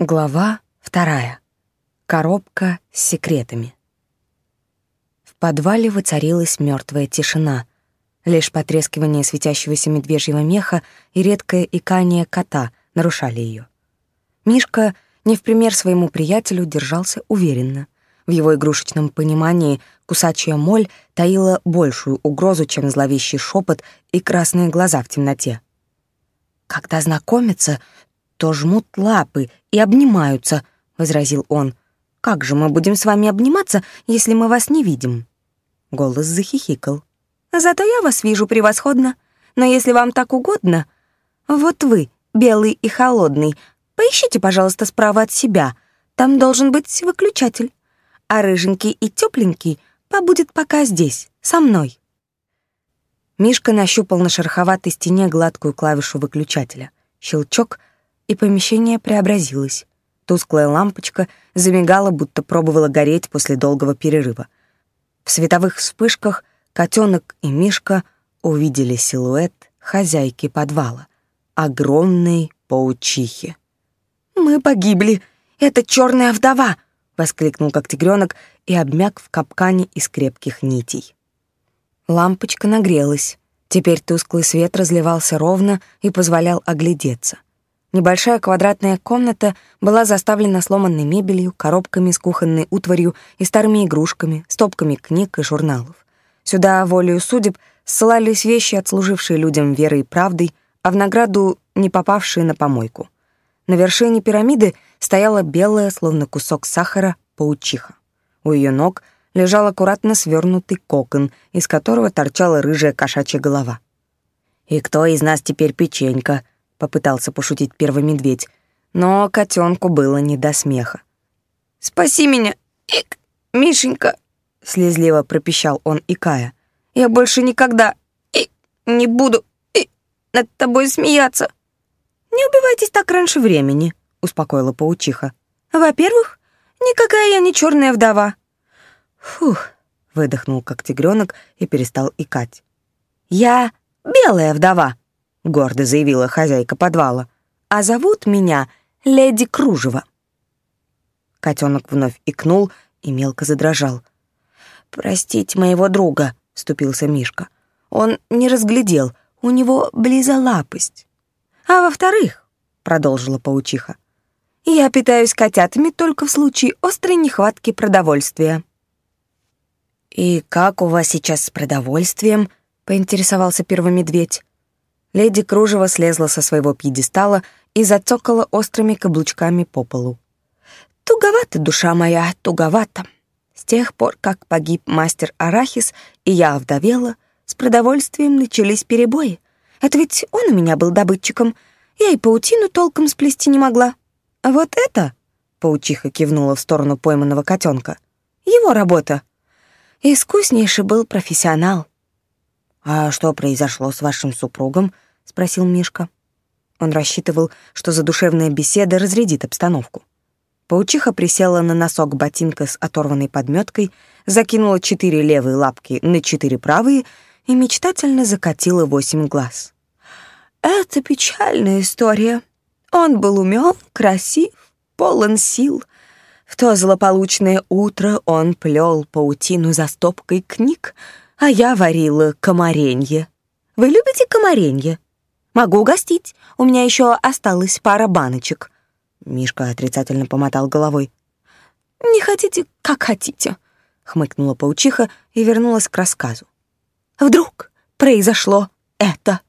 Глава вторая. Коробка с секретами. В подвале воцарилась мертвая тишина. Лишь потрескивание светящегося медвежьего меха и редкое икание кота нарушали ее. Мишка, не в пример своему приятелю, держался уверенно. В его игрушечном понимании кусачая моль таила большую угрозу, чем зловещий шепот и красные глаза в темноте. Когда знакомятся, то жмут лапы и обнимаются», — возразил он. «Как же мы будем с вами обниматься, если мы вас не видим?» Голос захихикал. «Зато я вас вижу превосходно. Но если вам так угодно, вот вы, белый и холодный, поищите, пожалуйста, справа от себя. Там должен быть выключатель. А рыженький и тепленький побудет пока здесь, со мной». Мишка нащупал на шероховатой стене гладкую клавишу выключателя. Щелчок — и помещение преобразилось. Тусклая лампочка замигала, будто пробовала гореть после долгого перерыва. В световых вспышках котенок и Мишка увидели силуэт хозяйки подвала, огромной паучихи. «Мы погибли! Это черная вдова!» — воскликнул как тигренок и обмяк в капкане из крепких нитей. Лампочка нагрелась. Теперь тусклый свет разливался ровно и позволял оглядеться. Небольшая квадратная комната была заставлена сломанной мебелью, коробками с кухонной утварью и старыми игрушками, стопками книг и журналов. Сюда, волею судеб, ссылались вещи, отслужившие людям верой и правдой, а в награду не попавшие на помойку. На вершине пирамиды стояла белая, словно кусок сахара, паучиха. У ее ног лежал аккуратно свернутый кокон, из которого торчала рыжая кошачья голова. «И кто из нас теперь печенька?» — попытался пошутить первый медведь, но котенку было не до смеха. «Спаси меня, ик, Мишенька!» — слезливо пропищал он икая. «Я больше никогда и не буду и над тобой смеяться!» «Не убивайтесь так раньше времени», — успокоила паучиха. «Во-первых, никакая я не черная вдова». «Фух», — выдохнул как тигренок и перестал икать. «Я белая вдова», — гордо заявила хозяйка подвала. «А зовут меня Леди Кружева». Котенок вновь икнул и мелко задрожал. «Простите моего друга», — вступился Мишка. «Он не разглядел, у него близолапость». «А во-вторых», — продолжила паучиха, «я питаюсь котятами только в случае острой нехватки продовольствия». «И как у вас сейчас с продовольствием?» — поинтересовался первый медведь. Леди Кружева слезла со своего пьедестала и зацокала острыми каблучками по полу. «Туговато, душа моя, туговато. С тех пор, как погиб мастер Арахис, и я овдовела, с продовольствием начались перебои. Это ведь он у меня был добытчиком. Я и паутину толком сплести не могла. А вот это...» — паучиха кивнула в сторону пойманного котенка. «Его работа. Искуснейший был профессионал». «А что произошло с вашим супругом?» — спросил Мишка. Он рассчитывал, что задушевная беседа разрядит обстановку. Паучиха присела на носок ботинка с оторванной подметкой, закинула четыре левые лапки на четыре правые и мечтательно закатила восемь глаз. «Это печальная история. Он был умен, красив, полон сил. В то злополучное утро он плел паутину за стопкой книг, а я варила комаренье. Вы любите комаренье?» Могу угостить. У меня еще осталась пара баночек». Мишка отрицательно помотал головой. «Не хотите, как хотите», — хмыкнула паучиха и вернулась к рассказу. «Вдруг произошло это.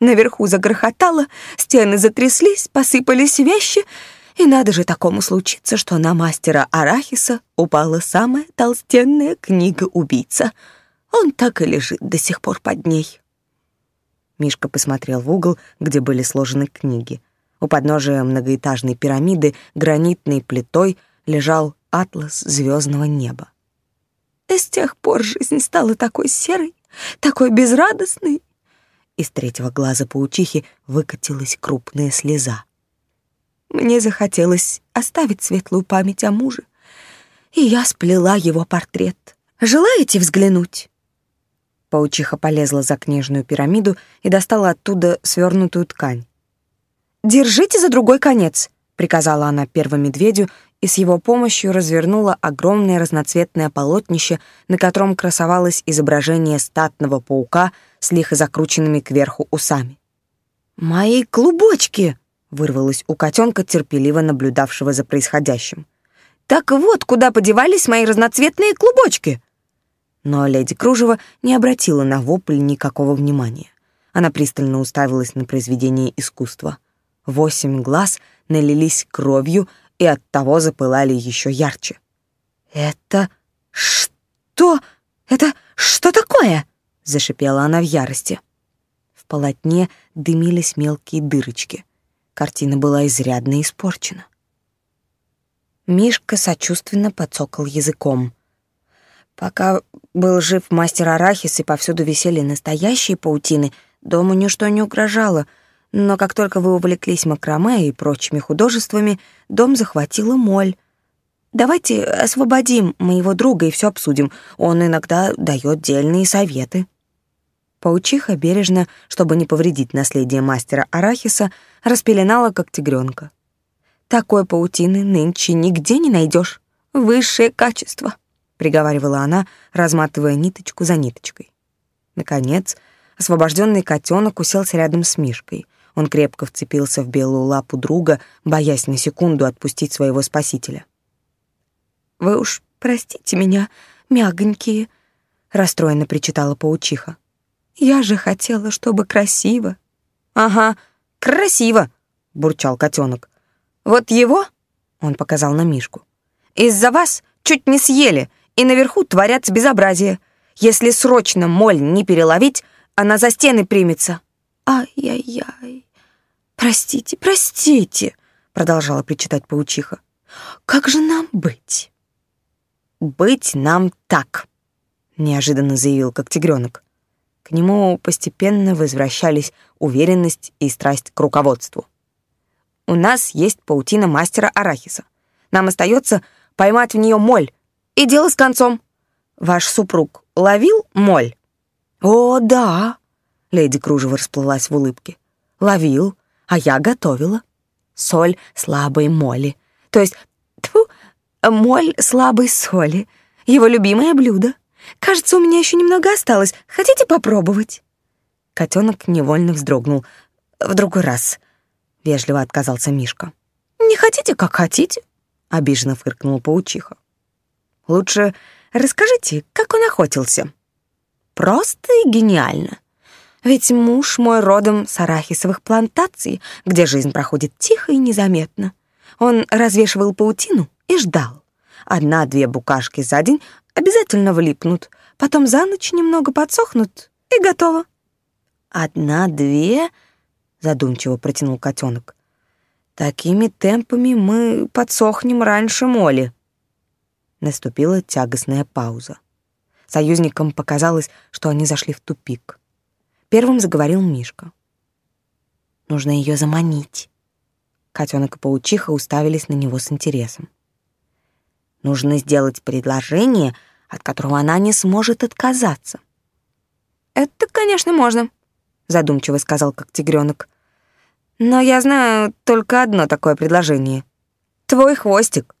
Наверху загрохотало, стены затряслись, посыпались вещи, и надо же такому случиться, что на мастера Арахиса упала самая толстенная книга-убийца. Он так и лежит до сих пор под ней». Мишка посмотрел в угол, где были сложены книги. У подножия многоэтажной пирамиды гранитной плитой лежал атлас звездного неба. И с тех пор жизнь стала такой серой, такой безрадостной. Из третьего глаза паучихи выкатилась крупная слеза. Мне захотелось оставить светлую память о муже, и я сплела его портрет. Желаете взглянуть? Паучиха полезла за книжную пирамиду и достала оттуда свернутую ткань. «Держите за другой конец», — приказала она первому медведю и с его помощью развернула огромное разноцветное полотнище, на котором красовалось изображение статного паука с лихо закрученными кверху усами. «Мои клубочки!» — вырвалось у котенка, терпеливо наблюдавшего за происходящим. «Так вот, куда подевались мои разноцветные клубочки!» Но леди Кружева не обратила на вопль никакого внимания. Она пристально уставилась на произведение искусства. Восемь глаз налились кровью и оттого запылали еще ярче. «Это что? Это что такое?» — зашипела она в ярости. В полотне дымились мелкие дырочки. Картина была изрядно испорчена. Мишка сочувственно подсокал языком. Пока был жив мастер Арахис и повсюду висели настоящие паутины, дому ничто не угрожало, но как только вы увлеклись макраме и прочими художествами, дом захватила моль. Давайте освободим моего друга и все обсудим. Он иногда дает дельные советы. Паучиха бережно, чтобы не повредить наследие мастера Арахиса, распеленала как тигренка. Такой паутины нынче нигде не найдешь. Высшее качество, приговаривала она, разматывая ниточку за ниточкой. Наконец, освобожденный котенок уселся рядом с Мишкой. Он крепко вцепился в белую лапу друга, боясь на секунду отпустить своего спасителя. «Вы уж простите меня, мягонькие», — расстроенно причитала паучиха. Я же хотела, чтобы красиво. Ага, красиво, бурчал котенок. Вот его, он показал на Мишку. Из-за вас чуть не съели, и наверху творятся безобразие. Если срочно моль не переловить, она за стены примется. Ай-яй-яй. Простите, простите, продолжала причитать паучиха. Как же нам быть? Быть нам так, неожиданно заявил как тигренок. К нему постепенно возвращались уверенность и страсть к руководству. «У нас есть паутина мастера Арахиса. Нам остается поймать в нее моль, и дело с концом. Ваш супруг ловил моль?» «О, да!» — леди Кружева расплылась в улыбке. «Ловил, а я готовила. Соль слабой моли. То есть, тьфу, моль слабой соли. Его любимое блюдо. Кажется, у меня еще немного осталось. Хотите попробовать?» Котенок невольно вздрогнул. «В другой раз», — вежливо отказался Мишка. «Не хотите, как хотите», — обиженно фыркнула паучиха. «Лучше расскажите, как он охотился». «Просто и гениально. Ведь муж мой родом с арахисовых плантаций, где жизнь проходит тихо и незаметно. Он развешивал паутину и ждал. Одна-две букашки за день обязательно влипнут, потом за ночь немного подсохнут, и готово. «Одна-две?» — задумчиво протянул котенок. «Такими темпами мы подсохнем раньше моли». Наступила тягостная пауза. Союзникам показалось, что они зашли в тупик. Первым заговорил Мишка. «Нужно ее заманить». Котенок и паучиха уставились на него с интересом. Нужно сделать предложение, от которого она не сможет отказаться. «Это, конечно, можно», — задумчиво сказал как тигренок. «Но я знаю только одно такое предложение. Твой хвостик».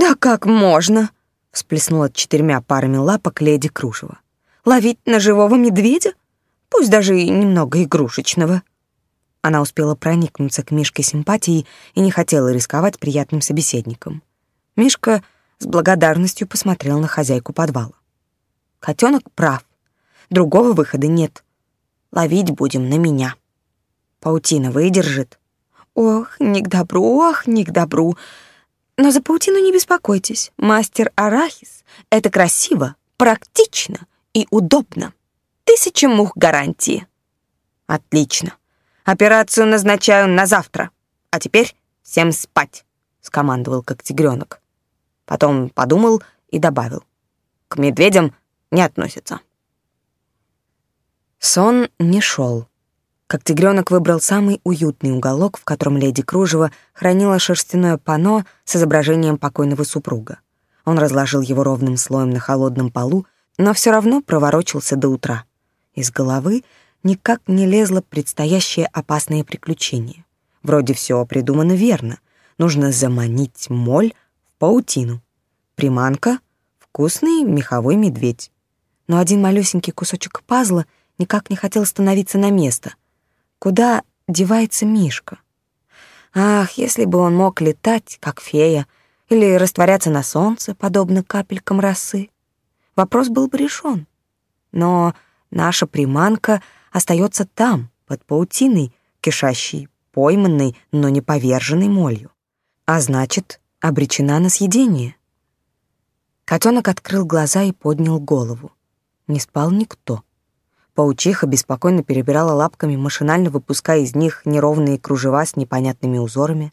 «Да как можно?» — всплеснула четырьмя парами лапок леди Кружева. «Ловить на живого медведя? Пусть даже и немного игрушечного». Она успела проникнуться к Мишке симпатией и не хотела рисковать приятным собеседником. Мишка с благодарностью посмотрел на хозяйку подвала. Котенок прав. Другого выхода нет. Ловить будем на меня. Паутина выдержит. Ох, не к добру, ох, не к добру. Но за паутину не беспокойтесь. Мастер Арахис — это красиво, практично и удобно. Тысяча мух гарантии. Отлично. Операцию назначаю на завтра. А теперь всем спать, скомандовал как тигренок. Потом подумал и добавил. К медведям не относится. Сон не шел. Как тигренок выбрал самый уютный уголок, в котором леди Кружева хранила шерстяное панно с изображением покойного супруга. Он разложил его ровным слоем на холодном полу, но все равно проворочился до утра. Из головы никак не лезло предстоящее опасное приключение. Вроде все придумано верно, нужно заманить моль в паутину. Приманка — вкусный меховой медведь. Но один малюсенький кусочек пазла никак не хотел становиться на место. Куда девается Мишка? Ах, если бы он мог летать, как фея, или растворяться на солнце, подобно капелькам росы, вопрос был бы решен. Но наша приманка остается там, под паутиной, кишащей, пойманной, но не поверженной молью. А значит, обречена на съедение. Котенок открыл глаза и поднял голову. Не спал никто. Паучиха беспокойно перебирала лапками, машинально выпуская из них неровные кружева с непонятными узорами.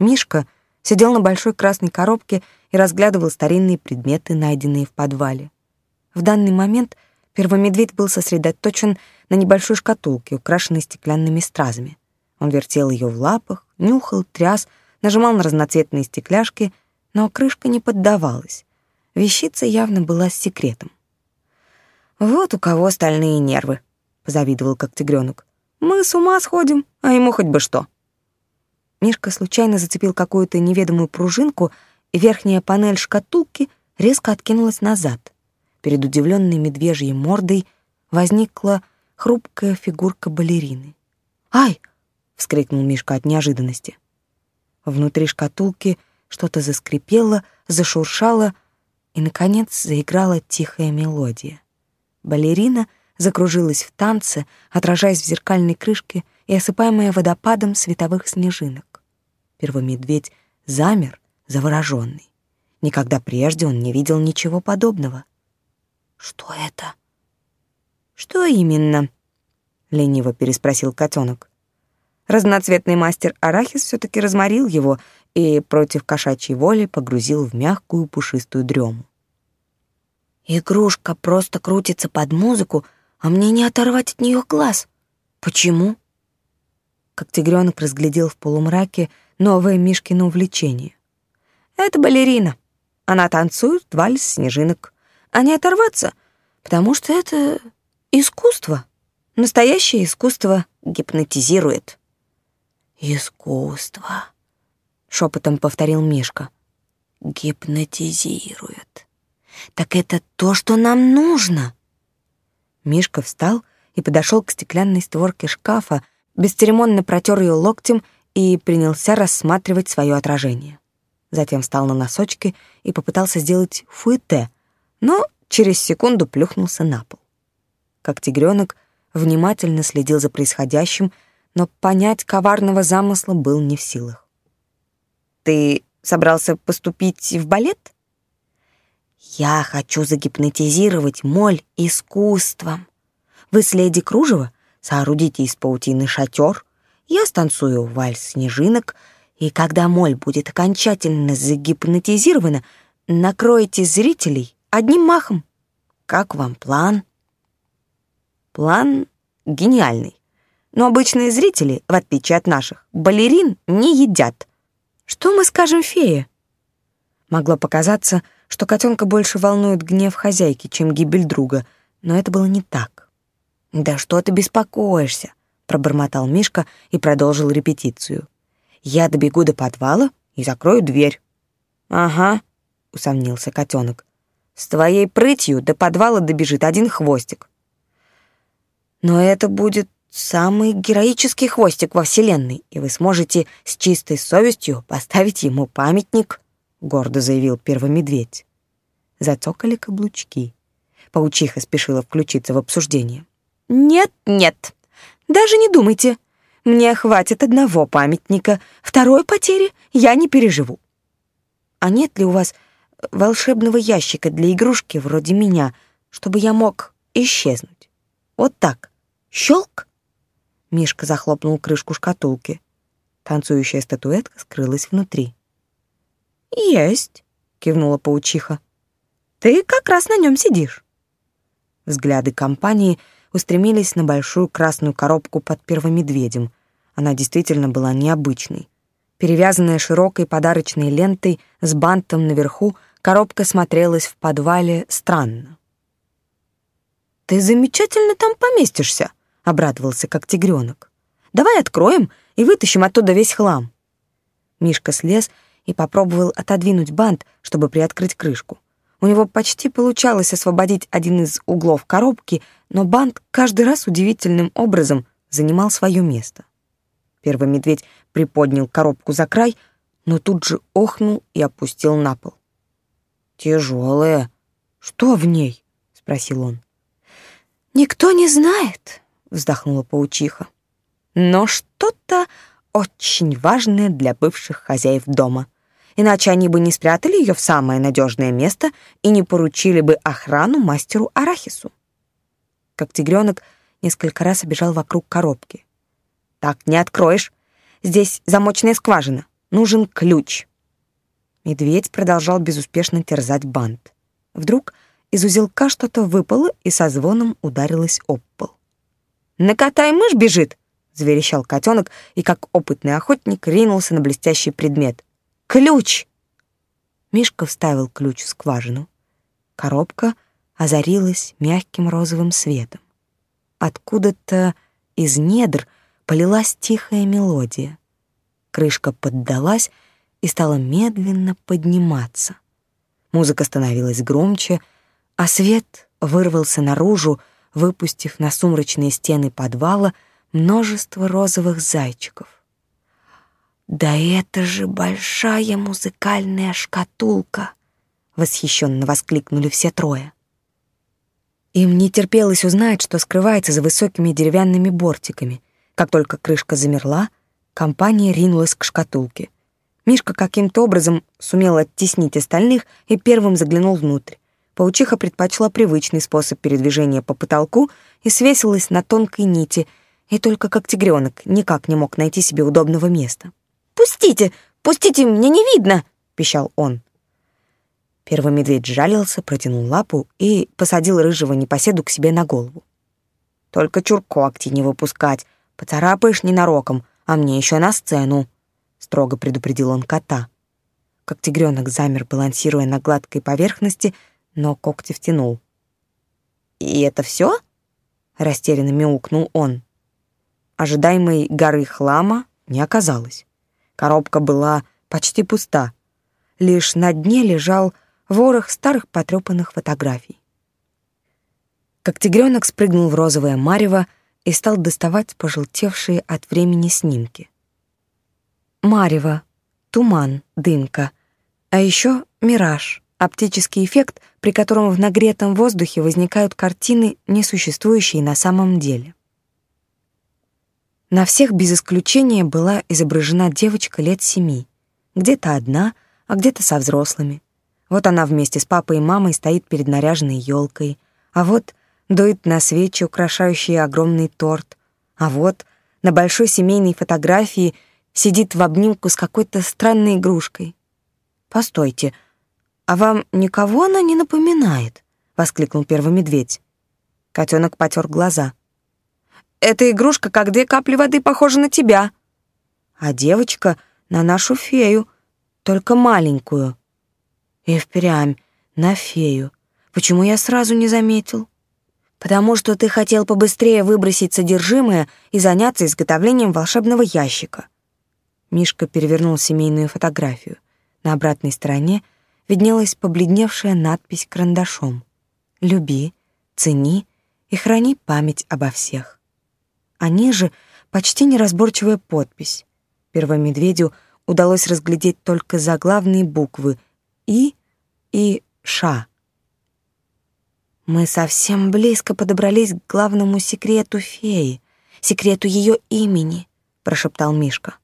Мишка сидел на большой красной коробке и разглядывал старинные предметы, найденные в подвале. В данный момент первомедведь был сосредоточен на небольшой шкатулке, украшенной стеклянными стразами. Он вертел ее в лапах, нюхал, тряс, нажимал на разноцветные стекляшки, но крышка не поддавалась. Вещица явно была с секретом. «Вот у кого стальные нервы», — позавидовал как тигренок. «Мы с ума сходим, а ему хоть бы что». Мишка случайно зацепил какую-то неведомую пружинку, и верхняя панель шкатулки резко откинулась назад. Перед удивленной медвежьей мордой возникла хрупкая фигурка балерины. «Ай!» — вскрикнул Мишка от неожиданности. Внутри шкатулки что-то заскрипело, зашуршало, и, наконец, заиграла тихая мелодия. Балерина закружилась в танце, отражаясь в зеркальной крышке и осыпаемая водопадом световых снежинок. Первый медведь замер, завороженный. Никогда прежде он не видел ничего подобного. «Что это?» «Что именно?» — лениво переспросил котенок. Разноцветный мастер Арахис все-таки разморил его и против кошачьей воли погрузил в мягкую пушистую дрему. Игрушка просто крутится под музыку, а мне не оторвать от нее глаз. Почему? Как тигренок разглядел в полумраке новое Мишкино увлечение. Это балерина. Она танцует вальс снежинок. А не оторваться, потому что это искусство. Настоящее искусство гипнотизирует. «Искусство», — шепотом повторил Мишка. «Гипнотизирует». Так это то, что нам нужно. Мишка встал и подошел к стеклянной створке шкафа, бесцеремонно протер ее локтем и принялся рассматривать свое отражение. Затем встал на носочки и попытался сделать фуэте, но через секунду плюхнулся на пол. Как тигренок внимательно следил за происходящим, но понять коварного замысла был не в силах. «Ты собрался поступить в балет?» Я хочу загипнотизировать моль искусством. Вы с леди Кружева соорудите из паутины шатер, я станцую вальс снежинок, и когда моль будет окончательно загипнотизирована, накроете зрителей одним махом. Как вам план? План гениальный. Но обычные зрители, в отличие от наших, балерин не едят. Что мы скажем фее? Могло показаться, что котенка больше волнует гнев хозяйки, чем гибель друга, но это было не так. «Да что ты беспокоишься?» — пробормотал Мишка и продолжил репетицию. «Я добегу до подвала и закрою дверь». «Ага», — усомнился котенок. «С твоей прытью до подвала добежит один хвостик». «Но это будет самый героический хвостик во Вселенной, и вы сможете с чистой совестью поставить ему памятник» гордо заявил первый медведь. Зацокали каблучки. Паучиха спешила включиться в обсуждение. Нет, нет. Даже не думайте. Мне хватит одного памятника. Второй потери я не переживу. А нет ли у вас волшебного ящика для игрушки вроде меня, чтобы я мог исчезнуть? Вот так. Щелк. Мишка захлопнул крышку шкатулки. Танцующая статуэтка скрылась внутри. «Есть», — кивнула паучиха. «Ты как раз на нем сидишь». Взгляды компании устремились на большую красную коробку под первым медведем. Она действительно была необычной. Перевязанная широкой подарочной лентой с бантом наверху, коробка смотрелась в подвале странно. «Ты замечательно там поместишься», — обрадовался как тигренок. «Давай откроем и вытащим оттуда весь хлам». Мишка слез и попробовал отодвинуть бант, чтобы приоткрыть крышку. У него почти получалось освободить один из углов коробки, но бант каждый раз удивительным образом занимал свое место. Первый медведь приподнял коробку за край, но тут же охнул и опустил на пол. «Тяжелая. Что в ней?» — спросил он. «Никто не знает», — вздохнула паучиха. «Но что-то очень важное для бывших хозяев дома. Иначе они бы не спрятали ее в самое надежное место и не поручили бы охрану мастеру Арахису». Как тигренок несколько раз обежал вокруг коробки. «Так не откроешь. Здесь замочная скважина. Нужен ключ». Медведь продолжал безуспешно терзать бант. Вдруг из узелка что-то выпало и со звоном ударилось об пол. «На кота и мышь бежит!» — заверещал котенок и, как опытный охотник, ринулся на блестящий предмет. «Ключ!» Мишка вставил ключ в скважину. Коробка озарилась мягким розовым светом. Откуда-то из недр полилась тихая мелодия. Крышка поддалась и стала медленно подниматься. Музыка становилась громче, а свет вырвался наружу, выпустив на сумрачные стены подвала множество розовых зайчиков. «Да это же большая музыкальная шкатулка!» — восхищенно воскликнули все трое. Им не терпелось узнать, что скрывается за высокими деревянными бортиками. Как только крышка замерла, компания ринулась к шкатулке. Мишка каким-то образом сумел оттеснить остальных и первым заглянул внутрь. Паучиха предпочла привычный способ передвижения по потолку и свесилась на тонкой нити, и только как тигренок никак не мог найти себе удобного места. «Пустите! Пустите! Мне не видно!» — пищал он. Первый медведь жалился, протянул лапу и посадил рыжего непоседу к себе на голову. «Только чуркогти не выпускать, поцарапаешь ненароком, а мне еще на сцену», — строго предупредил он кота. Как тигренок замер, балансируя на гладкой поверхности, но когти втянул. «И это все?» — растерянно мяукнул он. Ожидаемой горы хлама не оказалось. Коробка была почти пуста. Лишь на дне лежал ворох старых потрепанных фотографий. Как тигренок спрыгнул в розовое марево и стал доставать пожелтевшие от времени снимки. Марево, туман, дымка, а еще мираж, оптический эффект, при котором в нагретом воздухе возникают картины, не существующие на самом деле. На всех без исключения была изображена девочка лет семи, где-то одна, а где-то со взрослыми. Вот она вместе с папой и мамой стоит перед наряженной елкой, а вот дует на свечи, украшающие огромный торт, а вот на большой семейной фотографии сидит в обнимку с какой-то странной игрушкой. «Постойте, а вам никого она не напоминает?» — воскликнул первый медведь. Котенок потер глаза. «Эта игрушка, как две капли воды, похожа на тебя. А девочка — на нашу фею, только маленькую». И впрямь, на фею. Почему я сразу не заметил? Потому что ты хотел побыстрее выбросить содержимое и заняться изготовлением волшебного ящика. Мишка перевернул семейную фотографию. На обратной стороне виднелась побледневшая надпись карандашом. «Люби, цени и храни память обо всех». А ниже почти неразборчивая подпись. Первомедведю удалось разглядеть только заглавные буквы — и и ша. Мы совсем близко подобрались к главному секрету феи, секрету ее имени, прошептал Мишка.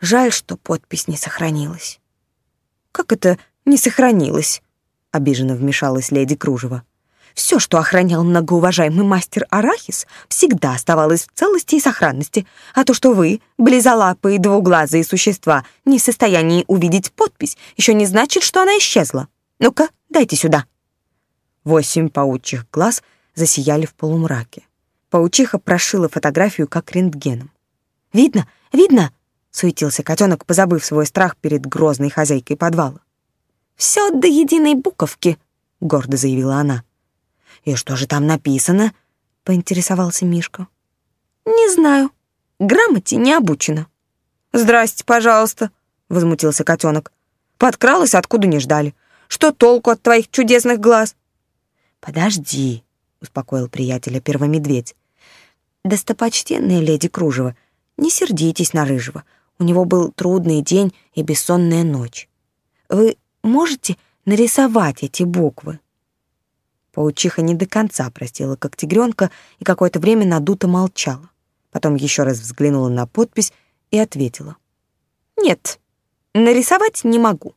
Жаль, что подпись не сохранилась. Как это не сохранилась? обиженно вмешалась леди Кружева. Все, что охранял многоуважаемый мастер Арахис, всегда оставалось в целости и сохранности, а то, что вы, близолапые двуглазые существа, не в состоянии увидеть подпись, еще не значит, что она исчезла. Ну-ка, дайте сюда». Восемь паучьих глаз засияли в полумраке. Паучиха прошила фотографию как рентгеном. «Видно, видно!» — суетился котенок, позабыв свой страх перед грозной хозяйкой подвала. «Все до единой буковки», — гордо заявила она. «И что же там написано?» — поинтересовался Мишка. «Не знаю. Грамоте не обучена». «Здрасте, пожалуйста», —— возмутился котенок. «Подкралась, откуда не ждали. Что толку от твоих чудесных глаз?» «Подожди», — успокоил приятеля первомедведь. «Достопочтенная леди Кружева, не сердитесь на Рыжего. У него был трудный день и бессонная ночь. Вы можете нарисовать эти буквы?» Паучиха не до конца простила как тигренка и какое-то время надуто молчала. Потом еще раз взглянула на подпись и ответила. «Нет, нарисовать не могу».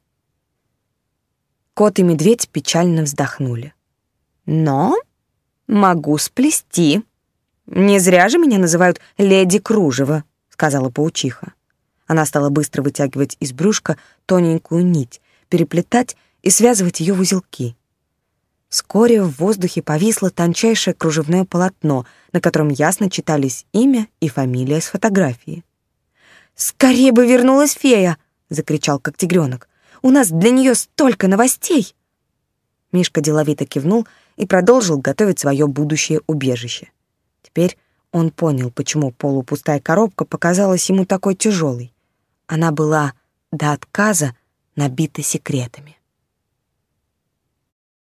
Кот и медведь печально вздохнули. «Но могу сплести. Не зря же меня называют леди Кружева», — сказала паучиха. Она стала быстро вытягивать из брюшка тоненькую нить, переплетать и связывать ее в узелки. Вскоре в воздухе повисло тончайшее кружевное полотно, на котором ясно читались имя и фамилия с фотографии. «Скорее бы вернулась фея!» — закричал как тигренок. «У нас для нее столько новостей!» Мишка деловито кивнул и продолжил готовить свое будущее убежище. Теперь он понял, почему полупустая коробка показалась ему такой тяжелой. Она была до отказа набита секретами.